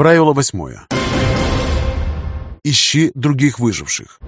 Правило восьмое. Ищи других выживших.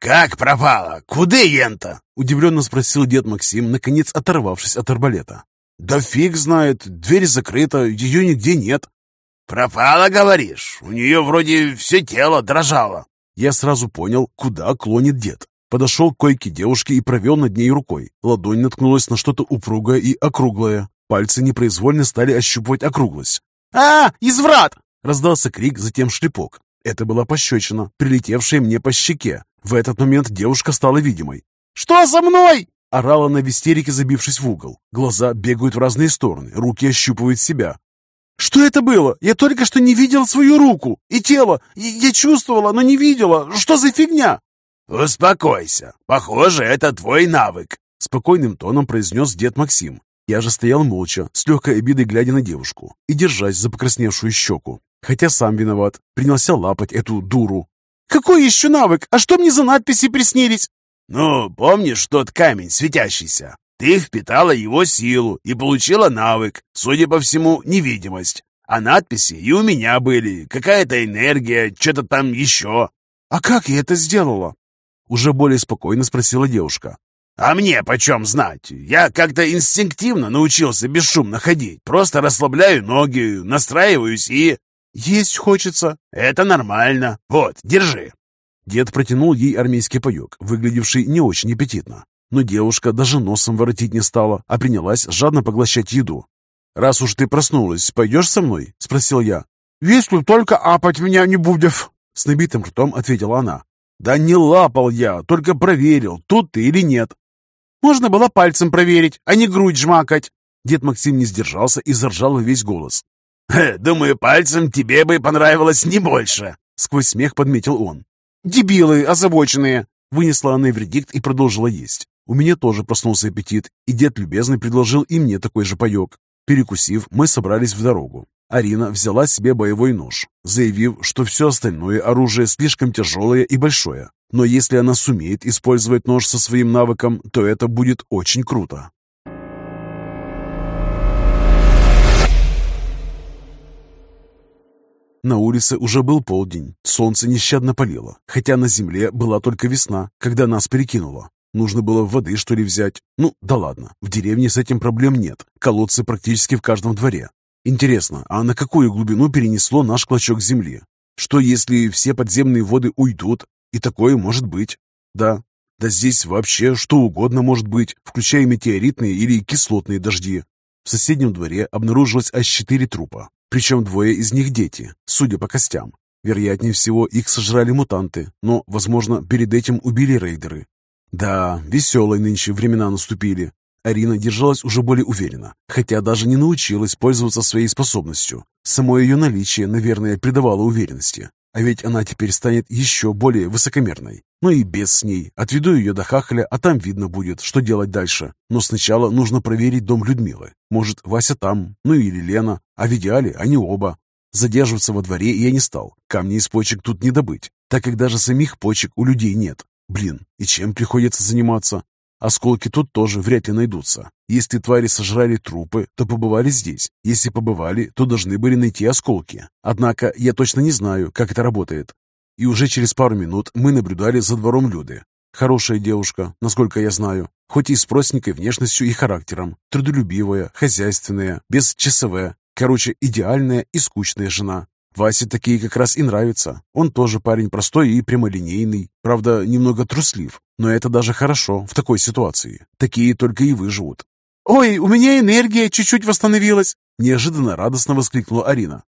«Как пропала? Куда ента?» — удивленно спросил дед Максим, наконец оторвавшись от арбалета. «Да фиг знает, дверь закрыта, ее нигде нет». «Пропала, говоришь? У нее вроде все тело дрожало». Я сразу понял, куда клонит дед. Подошел к койке девушки и провел над ней рукой. Ладонь наткнулась на что-то упругое и округлое. Пальцы непроизвольно стали ощупывать округлость. «А, изврат!» — раздался крик, затем шлепок. Это была пощечина, прилетевшая мне по щеке. В этот момент девушка стала видимой. «Что со мной?» Орала она в истерике, забившись в угол. Глаза бегают в разные стороны, руки ощупывают себя. «Что это было? Я только что не видела свою руку и тело. Я чувствовала, но не видела. Что за фигня?» «Успокойся. Похоже, это твой навык», — спокойным тоном произнес дед Максим. Я же стоял молча, с легкой обидой глядя на девушку и держась за покрасневшую щеку. Хотя сам виноват, принялся лапать эту дуру. «Какой еще навык? А что мне за надписи приснились?» «Ну, помнишь тот камень светящийся? Ты впитала его силу и получила навык, судя по всему, невидимость. А надписи и у меня были, какая-то энергия, что-то там еще». «А как я это сделала?» Уже более спокойно спросила девушка. «А мне почем знать? Я как-то инстинктивно научился бесшумно ходить. Просто расслабляю ноги, настраиваюсь и...» «Есть хочется». «Это нормально. Вот, держи». Дед протянул ей армейский паек, выглядевший не очень аппетитно. Но девушка даже носом воротить не стала, а принялась жадно поглощать еду. «Раз уж ты проснулась, пойдешь со мной?» – спросил я. «Если только апать меня не будешь!» – с набитым ртом ответила она. «Да не лапал я, только проверил, тут ты или нет». «Можно было пальцем проверить, а не грудь жмакать!» Дед Максим не сдержался и заржал во весь голос. «Думаю, пальцем тебе бы понравилось не больше!» Сквозь смех подметил он. «Дебилы озабоченные!» Вынесла она вердикт и продолжила есть. У меня тоже проснулся аппетит, и дед любезный предложил и мне такой же паек. Перекусив, мы собрались в дорогу. Арина взяла себе боевой нож, заявив, что все остальное оружие слишком тяжелое и большое. Но если она сумеет использовать нож со своим навыком, то это будет очень круто. На улице уже был полдень, солнце нещадно палило, хотя на земле была только весна, когда нас перекинуло. Нужно было воды, что ли, взять? Ну, да ладно, в деревне с этим проблем нет, колодцы практически в каждом дворе. Интересно, а на какую глубину перенесло наш клочок земли? Что если все подземные воды уйдут? И такое может быть. Да, да здесь вообще что угодно может быть, включая метеоритные или кислотные дожди. В соседнем дворе обнаружилось аж четыре трупа. Причем двое из них дети, судя по костям. Вероятнее всего, их сожрали мутанты, но, возможно, перед этим убили рейдеры. Да, веселые нынче времена наступили. Арина держалась уже более уверенно, хотя даже не научилась пользоваться своей способностью. Само ее наличие, наверное, придавало уверенности. А ведь она теперь станет еще более высокомерной. Ну и без с ней. Отведу ее до Хахля, а там видно будет, что делать дальше. Но сначала нужно проверить дом Людмилы. Может, Вася там, ну или Лена. А в идеале они оба. Задерживаться во дворе я не стал. Камни из почек тут не добыть, так как даже самих почек у людей нет. Блин, и чем приходится заниматься? Осколки тут тоже вряд ли найдутся. Если твари сожрали трупы, то побывали здесь. Если побывали, то должны были найти осколки. Однако я точно не знаю, как это работает. И уже через пару минут мы наблюдали за двором Люды. Хорошая девушка, насколько я знаю, хоть и с простенькой внешностью и характером, трудолюбивая, хозяйственная, без ЧСВ, короче, идеальная и скучная жена. Васе такие как раз и нравятся. Он тоже парень простой и прямолинейный, правда, немного труслив, но это даже хорошо в такой ситуации. Такие только и выживут. «Ой, у меня энергия чуть-чуть восстановилась!» Неожиданно радостно воскликнула Арина.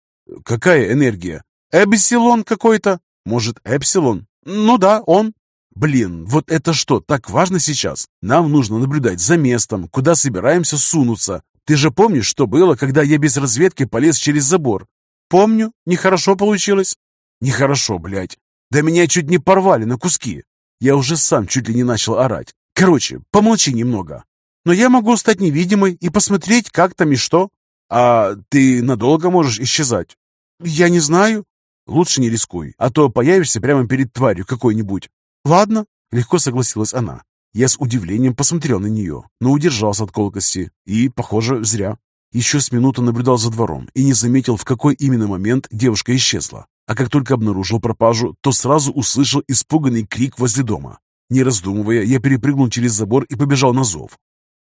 «Какая энергия?» «Эбсилон какой-то!» Может, Эпсилон? Ну да, он. Блин, вот это что, так важно сейчас? Нам нужно наблюдать за местом, куда собираемся сунуться. Ты же помнишь, что было, когда я без разведки полез через забор? Помню, нехорошо получилось. Нехорошо, блядь. Да меня чуть не порвали на куски. Я уже сам чуть ли не начал орать. Короче, помолчи немного. Но я могу стать невидимой и посмотреть, как там и что. А ты надолго можешь исчезать? Я не знаю. Лучше не рискуй, а то появишься прямо перед тварью какой-нибудь. Ладно, легко согласилась она. Я с удивлением посмотрел на нее, но удержался от колкости. И, похоже, зря. Еще с минуту наблюдал за двором и не заметил, в какой именно момент девушка исчезла. А как только обнаружил пропажу, то сразу услышал испуганный крик возле дома. Не раздумывая, я перепрыгнул через забор и побежал на зов.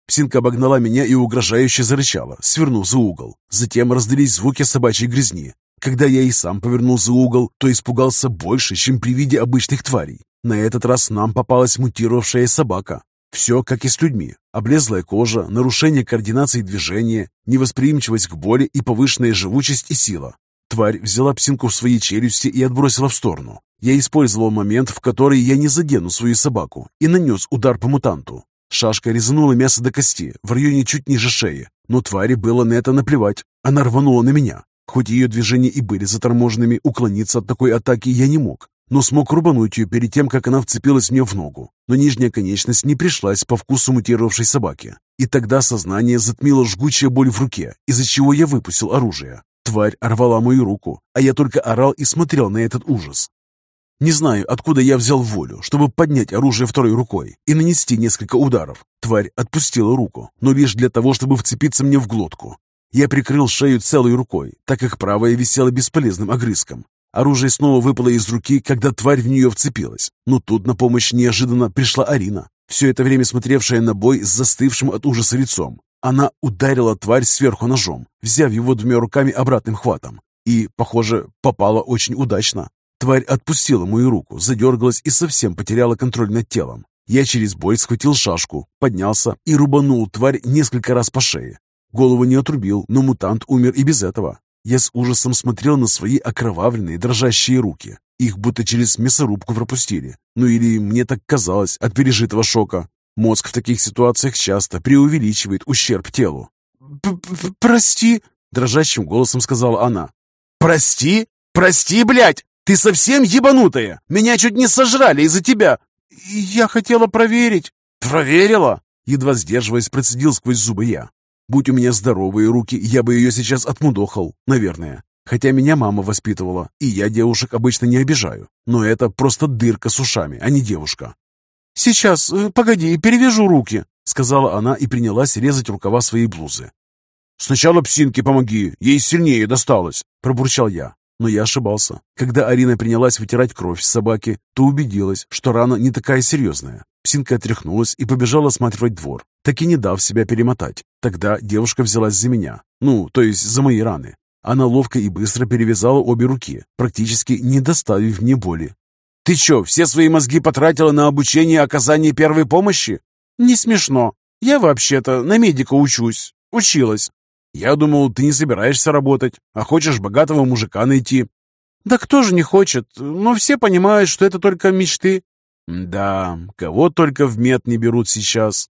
Псинка обогнала меня и угрожающе зарычала, свернув за угол. Затем раздались звуки собачьей грязни. Когда я и сам повернул за угол, то испугался больше, чем при виде обычных тварей. На этот раз нам попалась мутировавшая собака. Все как и с людьми. Облезлая кожа, нарушение координации движения, невосприимчивость к боли и повышенная живучесть и сила. Тварь взяла псинку в свои челюсти и отбросила в сторону. Я использовал момент, в который я не задену свою собаку, и нанес удар по мутанту. Шашка резанула мясо до кости, в районе чуть ниже шеи, но твари было на это наплевать. Она рванула на меня. Хоть ее движения и были заторможенными, уклониться от такой атаки я не мог но смог рубануть ее перед тем, как она вцепилась мне в ногу. Но нижняя конечность не пришлась по вкусу мутировавшей собаки. И тогда сознание затмило жгучая боль в руке, из-за чего я выпустил оружие. Тварь рвала мою руку, а я только орал и смотрел на этот ужас. Не знаю, откуда я взял волю, чтобы поднять оружие второй рукой и нанести несколько ударов. Тварь отпустила руку, но лишь для того, чтобы вцепиться мне в глотку. Я прикрыл шею целой рукой, так как правая висела бесполезным огрызком. Оружие снова выпало из руки, когда тварь в нее вцепилась. Но тут на помощь неожиданно пришла Арина, все это время смотревшая на бой с застывшим от ужаса лицом. Она ударила тварь сверху ножом, взяв его двумя руками обратным хватом. И, похоже, попала очень удачно. Тварь отпустила мою руку, задергалась и совсем потеряла контроль над телом. Я через боль схватил шашку, поднялся и рубанул тварь несколько раз по шее. Голову не отрубил, но мутант умер и без этого. Я с ужасом смотрел на свои окровавленные дрожащие руки. Их будто через мясорубку пропустили. Ну или мне так казалось от пережитого шока. Мозг в таких ситуациях часто преувеличивает ущерб телу. «Прости», — дрожащим голосом сказала она. «Прости? Прости, блядь! Ты совсем ебанутая! Меня чуть не сожрали из-за тебя!» «Я хотела проверить». «Проверила?» Едва сдерживаясь, процедил сквозь зубы я. Будь у меня здоровые руки, я бы ее сейчас отмудохал, наверное. Хотя меня мама воспитывала, и я девушек обычно не обижаю. Но это просто дырка с ушами, а не девушка. «Сейчас, э, погоди, перевяжу руки», — сказала она и принялась резать рукава своей блузы. «Сначала псинке помоги, ей сильнее досталось», — пробурчал я. Но я ошибался. Когда Арина принялась вытирать кровь с собаки, то убедилась, что рана не такая серьезная. Псинка отряхнулась и побежала осматривать двор, так и не дав себя перемотать. Тогда девушка взялась за меня, ну, то есть за мои раны. Она ловко и быстро перевязала обе руки, практически не доставив мне боли. «Ты что, все свои мозги потратила на обучение оказания первой помощи?» «Не смешно. Я вообще-то на медика учусь. Училась». «Я думал, ты не собираешься работать, а хочешь богатого мужика найти». «Да кто же не хочет? Но все понимают, что это только мечты. Да, кого только в мед не берут сейчас.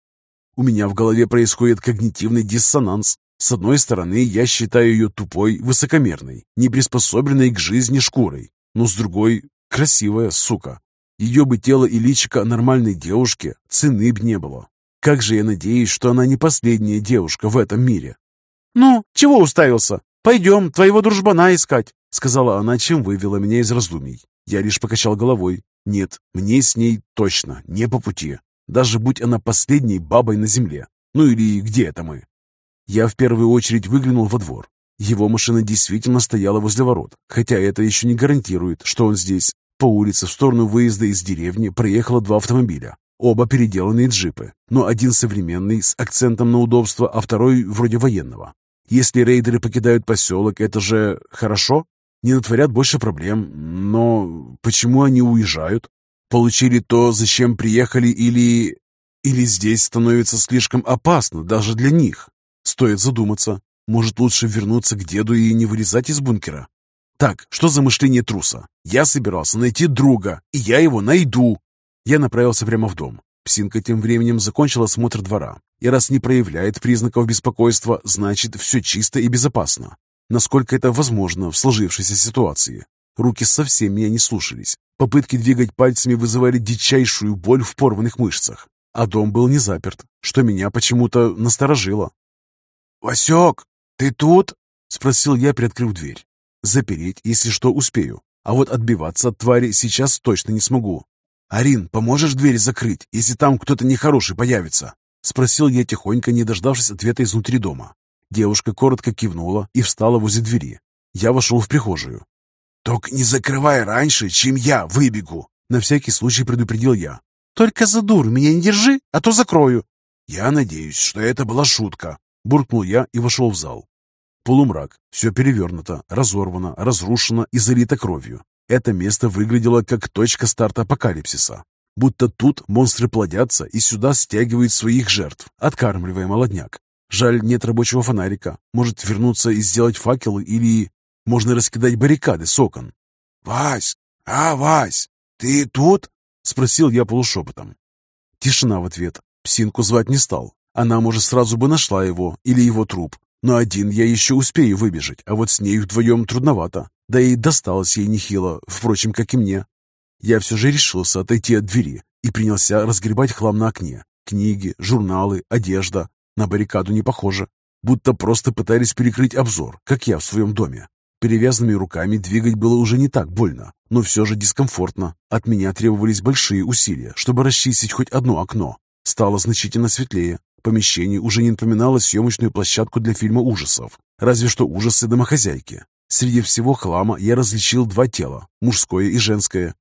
У меня в голове происходит когнитивный диссонанс. С одной стороны, я считаю ее тупой, высокомерной, неприспособленной к жизни шкурой. Но с другой, красивая сука. Ее бы тело и личико нормальной девушки цены б не было. Как же я надеюсь, что она не последняя девушка в этом мире. «Ну, чего уставился? Пойдем твоего дружбана искать», сказала она, чем вывела меня из раздумий. Я лишь покачал головой. Нет, мне с ней точно не по пути. Даже будь она последней бабой на земле. Ну или где это мы? Я в первую очередь выглянул во двор. Его машина действительно стояла возле ворот, хотя это еще не гарантирует, что он здесь. По улице в сторону выезда из деревни проехало два автомобиля. Оба переделанные джипы, но один современный с акцентом на удобство, а второй вроде военного. Если рейдеры покидают поселок, это же хорошо? не натворят больше проблем. Но почему они уезжают? Получили то, зачем приехали, или... Или здесь становится слишком опасно даже для них? Стоит задуматься. Может, лучше вернуться к деду и не вылезать из бункера? Так, что за мышление труса? Я собирался найти друга, и я его найду. Я направился прямо в дом. Псинка тем временем закончила осмотр двора. И раз не проявляет признаков беспокойства, значит, все чисто и безопасно насколько это возможно в сложившейся ситуации. Руки совсем меня не слушались. Попытки двигать пальцами вызывали дичайшую боль в порванных мышцах. А дом был не заперт, что меня почему-то насторожило. «Васек, ты тут?» — спросил я, приоткрыв дверь. «Запереть, если что, успею. А вот отбиваться от твари сейчас точно не смогу». «Арин, поможешь дверь закрыть, если там кто-то нехороший появится?» Спросил я тихонько, не дождавшись ответа изнутри дома. Девушка коротко кивнула и встала возле двери. Я вошел в прихожую. «Только не закрывай раньше, чем я выбегу!» На всякий случай предупредил я. «Только за дур меня не держи, а то закрою!» «Я надеюсь, что это была шутка!» Буркнул я и вошел в зал. Полумрак. Все перевернуто, разорвано, разрушено и залито кровью. Это место выглядело как точка старта апокалипсиса. Будто тут монстры плодятся и сюда стягивают своих жертв, откармливая молодняк. Жаль, нет рабочего фонарика. Может вернуться и сделать факелы или... Можно раскидать баррикады с окон. «Вась! А, Вась! Ты тут?» Спросил я полушепотом. Тишина в ответ. Псинку звать не стал. Она, может, сразу бы нашла его или его труп. Но один я еще успею выбежать, а вот с ней вдвоем трудновато. Да и досталось ей нехило, впрочем, как и мне. Я все же решился отойти от двери и принялся разгребать хлам на окне. Книги, журналы, одежда. На баррикаду не похоже. Будто просто пытались перекрыть обзор, как я в своем доме. Перевязанными руками двигать было уже не так больно, но все же дискомфортно. От меня требовались большие усилия, чтобы расчистить хоть одно окно. Стало значительно светлее. Помещение уже не напоминало съемочную площадку для фильма ужасов, разве что ужасы домохозяйки. Среди всего хлама я различил два тела, мужское и женское.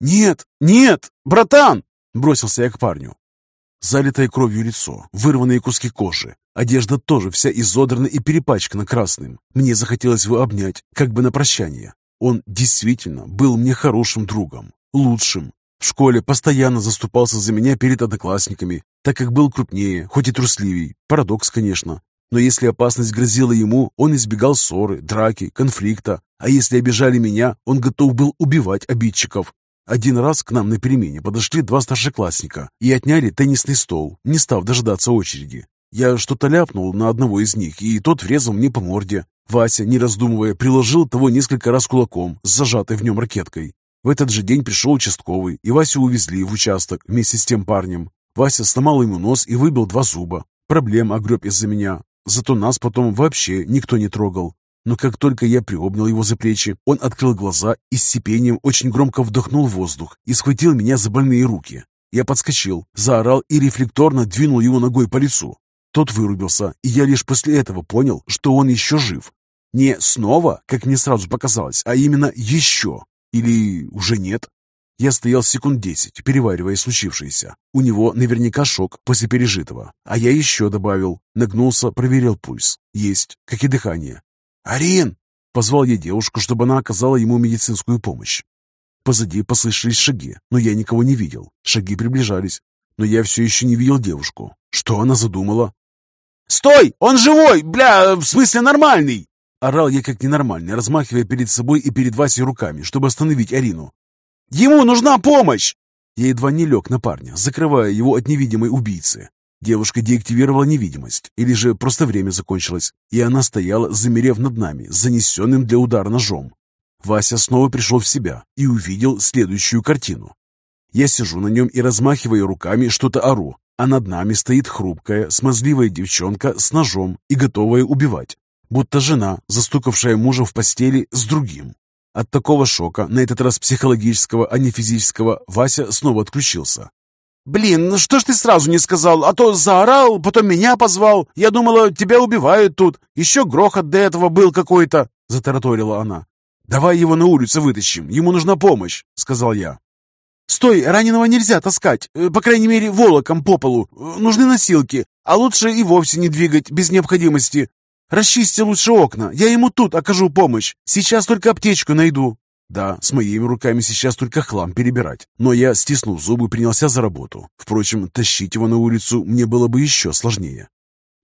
«Нет, нет, братан!» – бросился я к парню. Залитое кровью лицо, вырванные куски кожи. Одежда тоже вся изодрана и перепачкана красным. Мне захотелось его обнять, как бы на прощание. Он действительно был мне хорошим другом, лучшим. В школе постоянно заступался за меня перед одноклассниками, так как был крупнее, хоть и трусливей. Парадокс, конечно. Но если опасность грозила ему, он избегал ссоры, драки, конфликта. А если обижали меня, он готов был убивать обидчиков. Один раз к нам на перемене подошли два старшеклассника и отняли теннисный стол, не став дожидаться очереди. Я что-то ляпнул на одного из них, и тот врезал мне по морде. Вася, не раздумывая, приложил того несколько раз кулаком с зажатой в нем ракеткой. В этот же день пришел участковый, и Васю увезли в участок вместе с тем парнем. Вася сломал ему нос и выбил два зуба. Проблем огреб из-за меня. Зато нас потом вообще никто не трогал. Но как только я приобнял его за плечи, он открыл глаза и с сипением очень громко вдохнул воздух и схватил меня за больные руки. Я подскочил, заорал и рефлекторно двинул его ногой по лицу. Тот вырубился, и я лишь после этого понял, что он еще жив. Не снова, как мне сразу показалось, а именно еще. Или уже нет. Я стоял секунд десять, переваривая случившееся. У него наверняка шок после пережитого. А я еще добавил. Нагнулся, проверил пульс. Есть, как и дыхание. «Арин!» — позвал я девушку, чтобы она оказала ему медицинскую помощь. Позади послышались шаги, но я никого не видел. Шаги приближались, но я все еще не видел девушку. Что она задумала? «Стой! Он живой! Бля, в смысле нормальный!» Орал я как ненормальный, размахивая перед собой и перед Васей руками, чтобы остановить Арину. «Ему нужна помощь!» Я едва не лег на парня, закрывая его от невидимой убийцы. Девушка деактивировала невидимость, или же просто время закончилось, и она стояла, замерев над нами, занесенным для удара ножом. Вася снова пришел в себя и увидел следующую картину. Я сижу на нем и размахиваю руками, что-то ору, а над нами стоит хрупкая, смазливая девчонка с ножом и готовая убивать, будто жена, застукавшая мужа в постели с другим. От такого шока, на этот раз психологического, а не физического, Вася снова отключился. «Блин, ну что ж ты сразу не сказал? А то заорал, потом меня позвал. Я думала, тебя убивают тут. Еще грохот до этого был какой-то», — затараторила она. «Давай его на улицу вытащим, ему нужна помощь», — сказал я. «Стой, раненого нельзя таскать, э, по крайней мере, волоком по полу. Нужны носилки, а лучше и вовсе не двигать без необходимости. Расчисти лучше окна, я ему тут окажу помощь. Сейчас только аптечку найду». Да, с моими руками сейчас только хлам перебирать, но я, стиснув зубы, принялся за работу. Впрочем, тащить его на улицу мне было бы еще сложнее.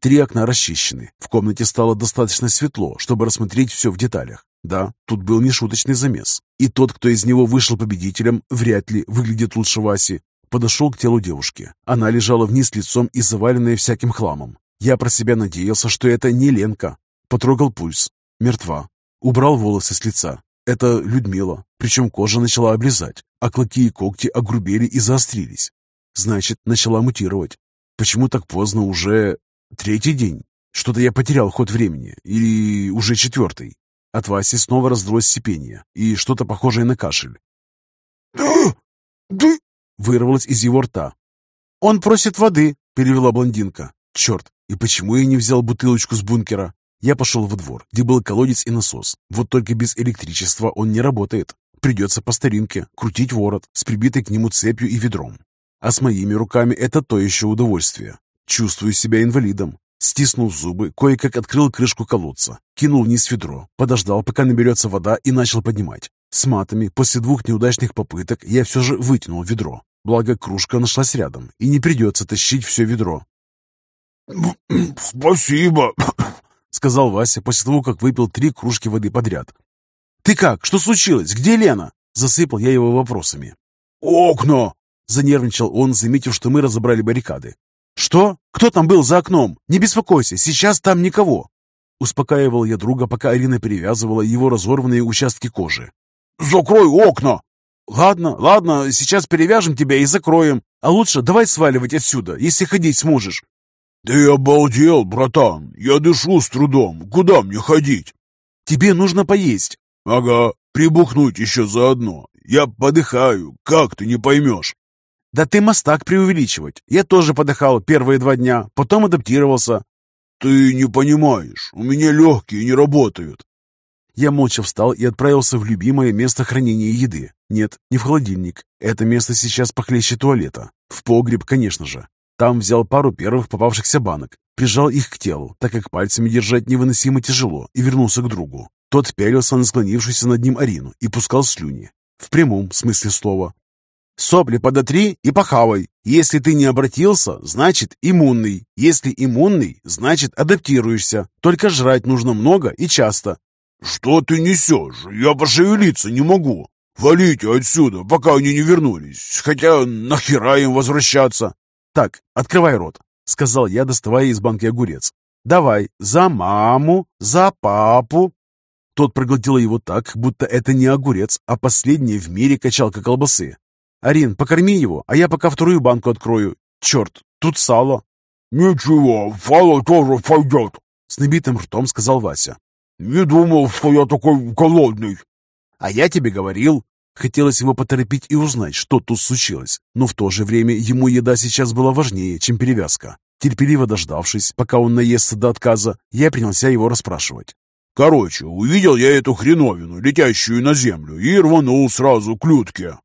Три окна расчищены. В комнате стало достаточно светло, чтобы рассмотреть все в деталях. Да, тут был нешуточный замес. И тот, кто из него вышел победителем, вряд ли выглядит лучше Васи. Подошел к телу девушки. Она лежала вниз лицом и заваленная всяким хламом. Я про себя надеялся, что это не Ленка. Потрогал пульс. Мертва. Убрал волосы с лица. Это Людмила, причем кожа начала облизать, а клыки и когти огрубели и заострились. Значит, начала мутировать. Почему так поздно уже третий день? Что-то я потерял ход времени. Или уже четвертый? От Васи снова раздалось сипение и что-то похожее на кашель. «Да, вырвалось из его рта. «Он просит воды», — перевела блондинка. «Черт, и почему я не взял бутылочку с бункера?» Я пошел во двор, где был колодец и насос. Вот только без электричества он не работает. Придется по старинке крутить ворот с прибитой к нему цепью и ведром. А с моими руками это то еще удовольствие. Чувствую себя инвалидом. Стиснул зубы, кое-как открыл крышку колодца, кинул вниз ведро, подождал, пока наберется вода и начал поднимать. С матами после двух неудачных попыток я все же вытянул ведро. Благо, кружка нашлась рядом, и не придется тащить все ведро. «Спасибо!» — сказал Вася после того, как выпил три кружки воды подряд. «Ты как? Что случилось? Где Лена?» Засыпал я его вопросами. «Окна!» — занервничал он, заметив, что мы разобрали баррикады. «Что? Кто там был за окном? Не беспокойся, сейчас там никого!» Успокаивал я друга, пока Арина перевязывала его разорванные участки кожи. «Закрой окна!» «Ладно, ладно, сейчас перевяжем тебя и закроем. А лучше давай сваливать отсюда, если ходить сможешь». «Ты обалдел, братан! Я дышу с трудом. Куда мне ходить?» «Тебе нужно поесть». «Ага, прибухнуть еще заодно. Я подыхаю, как ты не поймешь?» «Да ты мастак преувеличивать. Я тоже подыхал первые два дня, потом адаптировался». «Ты не понимаешь, у меня легкие не работают». Я молча встал и отправился в любимое место хранения еды. Нет, не в холодильник. Это место сейчас похлеще туалета. В погреб, конечно же. Там взял пару первых попавшихся банок, прижал их к телу, так как пальцами держать невыносимо тяжело, и вернулся к другу. Тот пялился на склонившуюся над ним Арину и пускал слюни. В прямом смысле слова. «Сопли подотри и похавай. Если ты не обратился, значит иммунный. Если иммунный, значит адаптируешься. Только жрать нужно много и часто». «Что ты несешь? Я пошевелиться не могу. Валите отсюда, пока они не вернулись. Хотя нахера им возвращаться?» «Так, открывай рот», — сказал я, доставая из банки огурец. «Давай, за маму, за папу». Тот проглотил его так, будто это не огурец, а последняя в мире качалка колбасы. «Арин, покорми его, а я пока вторую банку открою. Черт, тут сало». «Ничего, сало тоже пойдет», — с набитым ртом сказал Вася. «Не думал, что я такой голодный». «А я тебе говорил, Хотелось его поторопить и узнать, что тут случилось, но в то же время ему еда сейчас была важнее, чем перевязка. Терпеливо дождавшись, пока он наестся до отказа, я принялся его расспрашивать. «Короче, увидел я эту хреновину, летящую на землю, и рванул сразу к Людке.